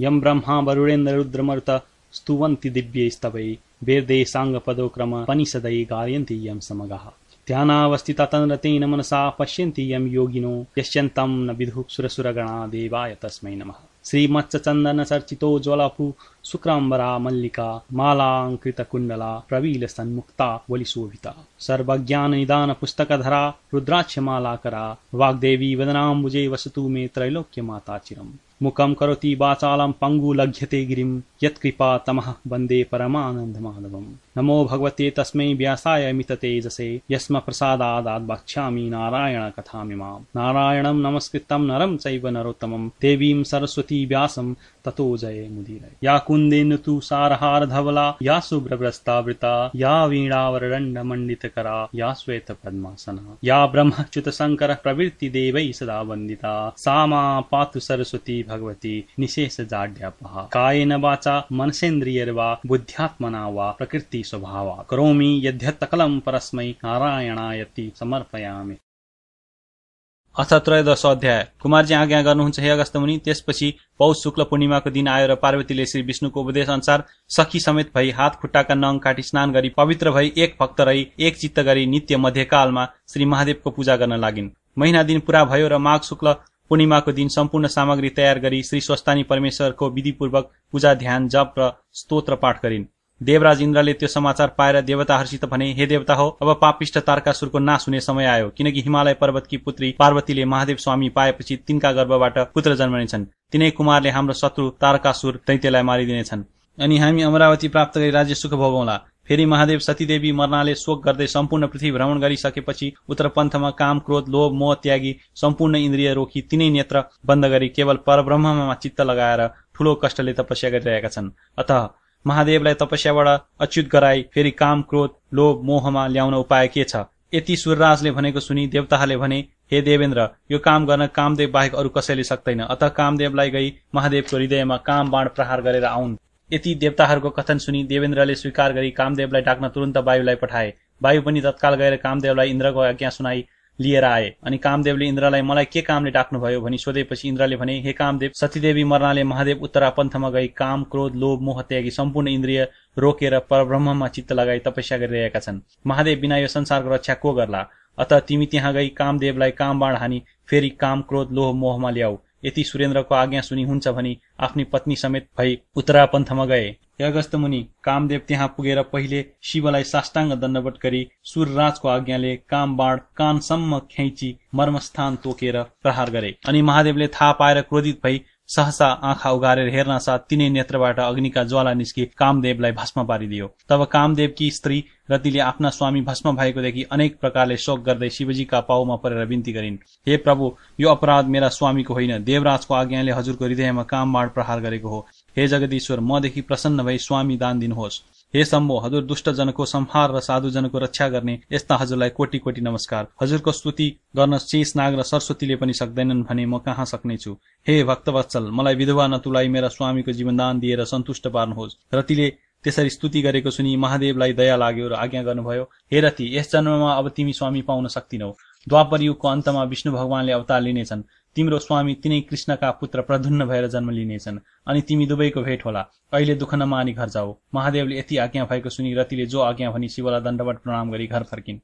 यं ब्रह्मा वरुणेन्द्र रुद्रमरुत स्तुवन्ति दिव्यैस्तवै वेदे साङ्गपदोक्रम पनिषदै गायन्ति यं समगः। ध्यानावस्थिता तन्रतेन मनसा पश्यन्ति यं योगिनो यश्यन्तं न विदुः सुरसुरगणा देवाय तस्मै नमः। श्रीमत्सचन्दनचर्चितोज्ज्वलपु शुक्राम्बरा मल्लिका मालाङ्कृतकुण्डला प्रवीलसन्मुक्ता वलिशोभिता सर्वज्ञाननिदानपुस्तकधरा रुद्राक्षमालाकरा वाग्देवी वदनाम्बुजे वसतु मे त्रैलोक्यमाता चिरम्। मुखं करोति वाचालं पङ्गुलघ्यते गिरिं यत्कृपा तमः वन्दे परमानन्दमाधवम्। नमो भगवते तस्मै व्यासाय मिततेजसे यस्म प्रसादादाद् वक्ष्यामि नारायणकथामिमाम्। नारायणं नमस्कृतं नरं चैव नरोत्तमं देवीं सरस्वती व्यासं ततो जये मुदीरय। या कुन्देन तु सारहारधवला या शुभ्रभ्रस्तावृता या वीणावरदण्डमण्डितकरा या श्वेतपद्मासना। या ब्रह्मच्युतशङ्करः प्रवृत्तिदेवैः सदा वन्दिता। सा मा पातु सरस्वती भगवती निशेषजाड्यापहा कायेन वाचा मनसेन्द्रियर्वा बुद्ध्यात्मना वा प्रकृति स्वभावा करोमि यद्यत्तकलं परस्मै नारायणायति समर्पयामि। अथ त्रयोदश अध्याय। कुमारजी आज्ञा गर्नुहुन्छ हे अगस्त मुनि त्यसपछि पौष शुक्ल पूर्णिमाको दिन आयो र पार्वतीले श्री विष्णुको उपदेश अनुसार सखी समेत भई हात खुट्टाका नङ काटी स्नान गरी पवित्र भई एक भक्त रही एक चित्त गरी नित्य मध्यकालमा श्री महादेवको पूजा गर्न लागिन्। महिना दिन पूरा भयो र माघ शुक्ल पूर्णिमाको दिन सम्पूर्ण सामग्री तयार गरी श्री स्वस्तानी परमेश्वरको विधिपूर्वक पूजा ध्यान जप र स्तोत्र पाठ गरिन्। देवराज इन्द्रले त्यो समाचार पाएर देवताहरूसित भने हे देवता हो अब पापिष्ट तारकासुरको नाश हुने समय आयो किनकि हिमालय पर्वतकी पुत्री पार्वतीले महादेव स्वामी पाएपछि तिनका गर्भबाट पुत्र जन्मनेछन्। तिनै कुमारले हाम्रो शत्रु तारकासुर दैत्यलाई मारिदिनेछन्। अनि हामी अमरावती प्राप्त गरी राज्य सुख भोगौँला फेरि महादेव सतीदेवी मर्नाले शोक गर्दै सम्पूर्ण पृथ्वी भ्रमण गरिसकेपछि उत्तर पन्थमा काम क्रोध लोभ मोह त्यागी सम्पूर्ण इन्द्रिय रोकी तिनै नेत्र बन्द गरी केवल परब्रह्ममा चित्त लगाएर ठूलो कष्टले तपस्या गरिरहेका छन् अत महादेवलाई तपस्याबाट अच्युत गराई फेरि काम क्रोध लोभ मोहमा ल्याउन उपाय के छ यति सूर्यराजले भनेको सुनि देवताहरूले भने हे देवेन्द्र यो काम गर्न कामदेव बाहेक अरू कसैले सक्दैन अत कामदेवलाई गई महादेवको हृदयमा काम बाण प्रहार गरेर आउन् यति देवताहरूको कथन सुनि देवेन्द्रले स्वीकार गरी कामदेवलाई डाक्न तुरन्त वायुलाई पठाए। वायु पनि तत्काल गएर कामदेवलाई इन्द्रको आज्ञा सुनाई लिएर आए अनि कामदेवले इन्द्रलाई मलाई के कामले डाक्नुभयो भनी सोधेपछि इन्द्रले भने हे कामदेव सतीदेवी मर्नाले महादेव उत्तरा पन्थमा गई काम क्रोध लोभ मोह त्यागी सम्पूर्ण इन्द्रिय रोकेर परब्रह्ममा चित्त लगाई तपस्या गरिरहेका छन्। महादेव बिना यो संसारको रक्षा को गर्ला? अत तिमी त्यहाँ गई कामदेवलाई काम बाण हानी फेरि काम क्रोध लोह मोहमा ल्याऊ। यति सुरेन्द्रको आज्ञा सुनि हुन्छ भनी आफ्नी पत्नी समेत भई उत्तरा पन्थमा गए। अगस्त मुनि कामदेव त्यहाँ पुगेर पहिले शिवलाई साष्टाङ्ग दण्डवट गरी सूर्यराजको आज्ञाले काम बाण कानसम्म खेची मर्मस्थान तोकेर प्रहार गरे। अनि महादेवले थाहा पाएर क्रोधित भई सहसा आँखा उगारेर हेर्न साथ तिनै नेत्रबाट अग्निका ज्वाला निस्कि कामदेवलाई भस्म पारिदियो। तब कामदेवकी स्त्री रतिले आफ्ना स्वामी भस्म भएको देखि अनेक प्रकारले शोक गर्दै शिवजीका पाउमा परेर विन्ती गरिन्। हे प्रभु यो अपराध मेरा स्वामीको होइन। देवराजको आज्ञाले हजुरको हृदयमा काम बाण प्रहार गरेको हो। हे जगदीश्वर मदेखि प्रसन्न भई स्वामी दान दिनुहोस्। हे शम्भो हजुर दुष्टजनको संहार र साधुजनको रक्षा गर्ने यस्ता हजुरलाई कोटी कोटी नमस्कार। हजुरको स्तुति गर्न शेष नाग र सरस्वतीले पनि सक्दैनन् भने म कहाँ सक्नेछु? हे भक्तवत्सल मलाई विधवा नतुलाई मेरा स्वामीको जीवनदान दिएर सन्तुष्ट पार्नुहोस्। रतिले त्यसरी स्तुति गरेको सुनि महादेवलाई दया लाग्यो र आज्ञा गर्नुभयो हे रति यस जन्ममा अब तिमी स्वामी पाउन सक्दिनौ द्वापर युगको अन्तमा विष्णु भगवानले अवतार लिनेछन्। तिम्रो स्वामी तिनै कृष्णका पुत्र प्रधुन्न भएर जन्म लिनेछन् अनि तिमी दुवैको भेट होला। अहिले दुःख नमानी घर जाऊ। महादेवले यति आज्ञा भएको सुनि रतिले जो आज्ञा भनी शिवलाई दण्डवट प्रणाम गरी घर फर्किन्।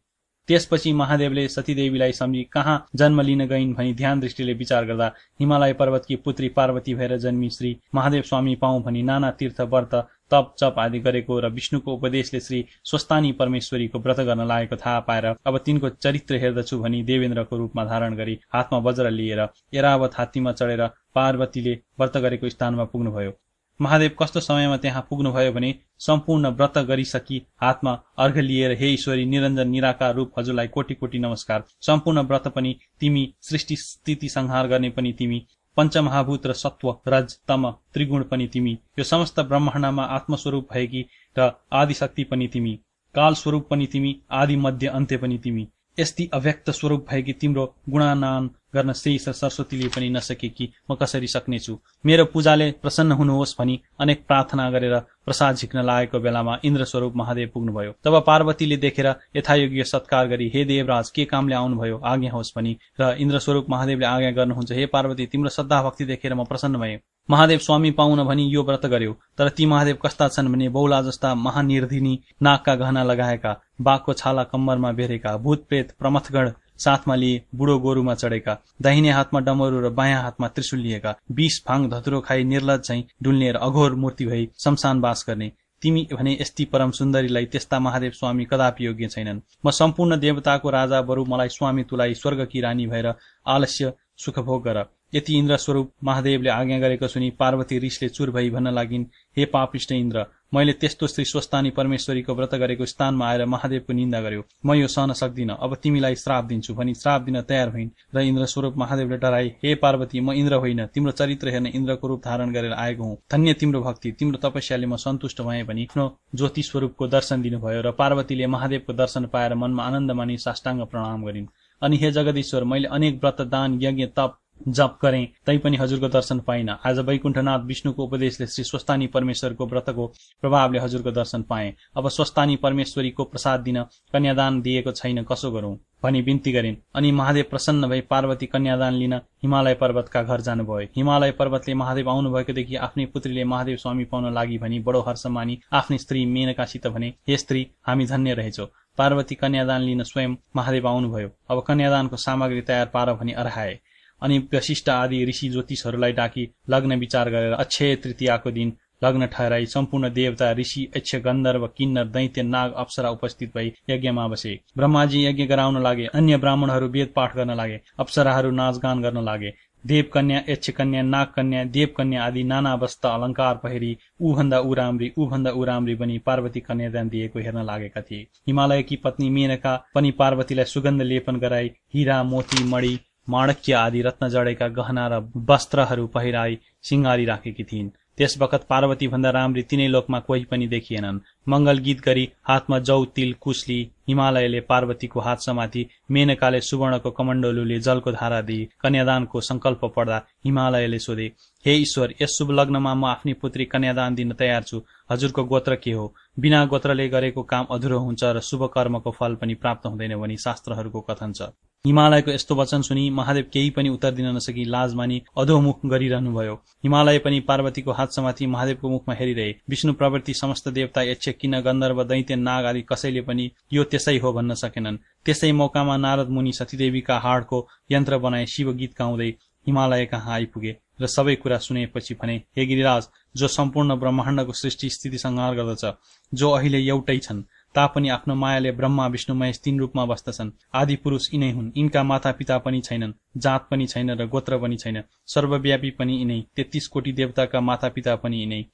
त्यसपछि महादेवले सतीदेवीलाई सम्झी कहाँ जन्म लिन गइन्? भनी ध्यान दृष्टिले विचार गर्दा हिमालय पर्वतकी पुत्री पार्वती भएर जन्मी श्री महादेव स्वामी पाऊ भनी नाना तीर्थ व्रत तप चप आदि गरेको र विष्णुको उपदेशले श्री स्वस्तानी परमेश्वरीको व्रत गर्न लागेको थाहा पाएर अब तिनको चरित्र हेर्दछु भनी देवेन्द्रको रूपमा धारण गरी हातमा वज्र लिएर एरावत हात्तीमा चढेर पार्वतीले व्रत गरेको स्थानमा पुग्नुभयो। महादेव कस्तो समयमा त्यहाँ पुग्नुभयो भने सम्पूर्ण व्रत गरिसकी हातमा अर्घ लिएर हे ईश्वरी निरञ्जन निराकार रूप हजुरलाई कोटी कोटी नमस्कार। सम्पूर्ण व्रत पनि तिमी सृष्टि स्थिति संहार गर्ने पनि तिमी पञ्चमहाभूत र सत्व रज तम त्रिगुण पनि तिमी। यो समस्त ब्रह्माण्डमा आत्मस्वरूप भएकी र आदिशक्ति पनि तिमी। काल स्वरूप पनि तिमी आदि मध्य अन्त्य पनि तिमी। यस्ती अव्यक्त स्वरूप भएकी तिम्रो गुणानान गर्न श्री सरस्वतीले पनि नसके कि म कसरी सक्नेछु? मेरो पूजाले प्रसन्न हुनुहोस् भनी अनेक प्रार्थना गरेर प्रसाद झिक्न लागेको बेलामा इन्द्र स्वरूप महादेव पुग्नुभयो। तब पार्वतीले देखेर यथायोग्य सत्कार गरी हे देवराज के कामले आउनुभयो? आज्ञा होस् भनी र इन्द्र स्वरूप महादेवले आज्ञा गर्नुहुन्छ। हे पार्वती तिम्रो श्रद्धा भक्ति देखेर म प्रसन्न भएँ। महादेव स्वामी पाउन भनी यो व्रत गर्यो। तर ती महादेव कस्ता छन् भने बौला जस्ता महानिर्धिनी नाकका गहना लगाएका बाघको छाला कम्मरमा बेरेका भूत प्रेत प्रमथगढ साथमा लिए बुढो गोरुमा चढेका दाहिने हातमा डमरू र बायाँ हातमा त्रिशुल लिएका बिस फाङ धतुरो खाई निर्लज झैं डुल्ने र अघोर मूर्ति भई शमशान बास गर्ने। तिमी भने यस्ती परम सुन्दरीलाई त्यस्ता महादेव स्वामी कदापि योग्य छैनन्। म सम्पूर्ण देवताको राजा बरु मलाई स्वामी तुलाई स्वर्गकी रानी भएर आलस्य सुखभोग गर। यति इन्द्र स्वरूप महादेवले आज्ञा गरेको सुनि पार्वती रिसले चुर भई भन्न लागिन् हे पापिष्ट इन्द्र मैले त्यस्तो श्री स्वस्तानी परमेश्वरीको व्रत गरेको स्थानमा आएर महादेवको निन्दा गर्यो। म यो सहन सक्दिनँ। अब तिमीलाई श्राप दिन्छु। भनी श्राप दिन तयार भइन् र इन्द्र स्वरूप महादेवले डराए हे पार्वती म इन्द्र होइन। तिम्रो चरित्र हेर्न इन्द्रको रूप धारण गरेर आएको हुँ। धन्य तिम्रो भक्ति। तिम्रो तपस्याले म सन्तुष्ट भएँ भनी आफ्नो ज्योति स्वरूपको दर्शन दिनुभयो र पार्वतीले महादेवको दर्शन पाएर मनमा आनन्द मानि साष्टाङ्ग प्रणाम गरिन्। अनि हे जगदीश्वर मैले अनेक व्रत दान यज्ञ तप जप गरेँ तैपनि हजुरको दर्शन पाइन। आज वैकुण्ठनाथ विष्णुको उपदेशले श्री स्वस्तानी परमेश्वरको व्रतको प्रभावले हजुरको दर्शन पाएँ। अब स्वस्तानी परमेश्वरीको प्रसाद दिन कन्यादान दिएको छैन कसो गरौँ? भनी बिन्ती गरिन्। अनि महादेव प्रसन्न भई पार्वती कन्यादान लिन हिमालय पर्वतका घर जानुभयो। हिमालय पर्वतले महादेव आउनुभएकोदेखि आफ्नै पुत्रीले महादेव स्वामी पाउन लागि भनी बडो हर्ष मानी आफ्नै स्त्री मेनकासित भने हे स्त्री हामी धन्य रहेछौ। पार्वती कन्यादान लिन स्वयं महादेव आउनुभयो। अब कन्यादानको सामग्री तयार पार भनी अराए अनि वशिष्ठ आदि ऋषि ज्योतिषहरूलाई डाकी लग्न विचार गरेर अक्षय तृतीयाको दिन लग्न ठहराई सम्पूर्ण देवता ऋषि यक्ष गन्धर्व किन्नर दैत्य नाग अप्सरा उपस्थित भई यज्ञमा बसे। ब्रह्माजी यज्ञ गराउन लागे अन्य ब्राह्मणहरू वेद पाठ गर्न लागे अप्सराहरू नाचगान गर्न लागे। देवकन्या यक्षकन्या नागकन्या देवकन्या आदि नाना वस्त्र अलङ्कार पहिरी ऊभन्दा उराम्री ऊभन्दा उराम्री बनी पार्वती कन्यादान दिएको हेर्न लागेका थिए। हिमालयकी पत्नी मेनका पनि पार्वतीलाई सुगन्ध लेपन गराई हिरा मोती मणि माणक्य आदि रत्न जडेका गहना र वस्त्रहरू पहिराई सिंगारी राखेकी थिइन्। त्यस बखत पार्वती भन्दा राम्री तिनै लोकमा कोही पनि देखिएनन्। मंगल गीत गरी हातमा जौ तिल कुसली हिमालयले पार्वतीको हात समाति मेनकाले सुवर्णको कमण्डलुले जलको धारा दिई कन्यादानको संकल्प पढ्दा हिमालयले सोधे हे ईश्वर यस शुभ लग्नमा म आफ्नी पुत्री कन्यादान दिन तयार छु। हजुरको गोत्र के हो? बिना गोत्रले गरेको काम अधुरो हुन्छ र शुभ कर्मको फल पनि प्राप्त हुँदैन भनी शास्त्रहरूको कथन छ। हिमालयको यस्तो वचन सुनि महादेव केही पनि उत्तर दिन नसकी लाज मानि अधोमुख गरिरहनुभयो। हिमालय पनि पार्वतीको हात समाथि महादेवको मुखमा हेरिरहे। विष्णु प्रवृत्ति समस्त देवता यक्ष किन गन्धर्व दैत्य नाग आदि कसैले पनि यो त्यसै हो भन्न सकेनन्। त्यसै मौकामा नारद मुनि सतीदेवीका हाडको यन्त्र बनाए शिव गीत गाउँदै हिमालय कहाँ आइपुगे र सबै कुरा सुनेपछि भने हे गिरिराज जो सम्पूर्ण ब्रह्माण्डको सृष्टि स्थिति संहार गर्दछ जो अहिले एउटै छन् तापनि आफ्नो मायाले ब्रह्मा विष्णु महेश तीन रूपमा बस्दछन्। आदि पुरुष यिनै हुन्। यिनका माता पिता पनि छैनन्। जात पनि छैन र गोत्र पनि छैन। सर्वव्यापी पनि यिनै। तेत्तीस कोटी देवताका माता पिता पनि यिनै।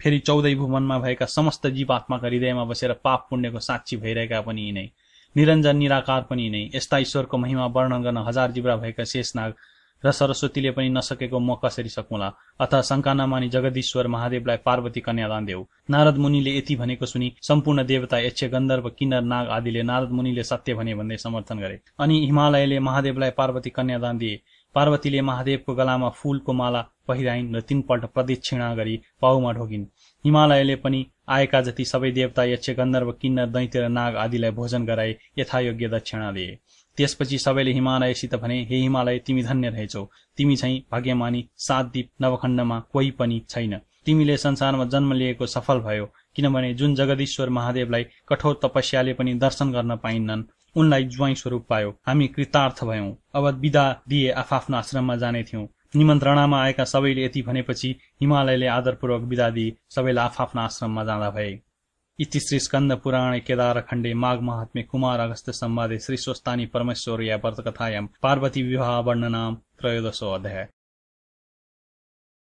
फेरि चौधै भुवनमा भएका समस्त जीवात्माका हृदयमा बसेर पाप पुण्यको साक्षी भइरहेका पनि यिनै। निरञ्जन निराकार पनि यिनै। यस्ता ईश्वरको महिमा वर्णन गर्न हजार जिब्रा भएका शेषनाग र सरस्वतीले पनि नसकेको म कसरी सकुला? अथ शङ्का नमानी जगदीश्वर महादेवलाई पार्वती कन्यादान देऊ। नारद मुनिले यति भनेको सुनि सम्पूर्ण देवता यक्ष गन्धर्व किन्नर नाग आदिले नारद मुनिले सत्य भने भन्दै समर्थन गरे। अनि हिमालयले महादेवलाई पार्वती कन्यादान दिए। पार्वतीले महादेवको गलामा फूलको माला पहिराइन् र तीनपल्ट प्रदक्षिणा गरी पाउमा ढोकिन् हिमालयले पनि आएका जति सबै देवता यक्ष गन्धर्व किन्नर दैत्य र नाग आदिलाई भोजन गराए यथायोग्य दक्षिणा दिए। त्यसपछि सबैले हिमालयसित भने हे हिमालय तिमी धन्य रहेछौ। तिमी चाहिँ भाग्यमानी सात दीप नवखण्डमा कोही पनि छैन। तिमीले संसारमा जन्म लिएको सफल भयो किनभने जुन जगदीश्वर महादेवलाई कठोर तपस्याले पनि दर्शन गर्न पाइन्नन् उनलाई ज्वाइँ स्वरूप पायो। हामी कृतार्थ भयौं। अब विदा दिए आफआफ्नो आश्रममा जाने थियौं। निमन्त्रणामा आएका सबैले यति भनेपछि हिमालयले आदरपूर्वक विदा दिए। सबैले आफआफ्ना आश्रममा जाँदा भए। इति श्री स्कंद पुराणे केदारखण्डे माघ महात्म्ये कुमार अगस्त्य संवादे श्री स्वस्तानी परमेश्वर या व्रतकथायां पार्वती विवाह वर्णनाम त्रयोदशो अध्याय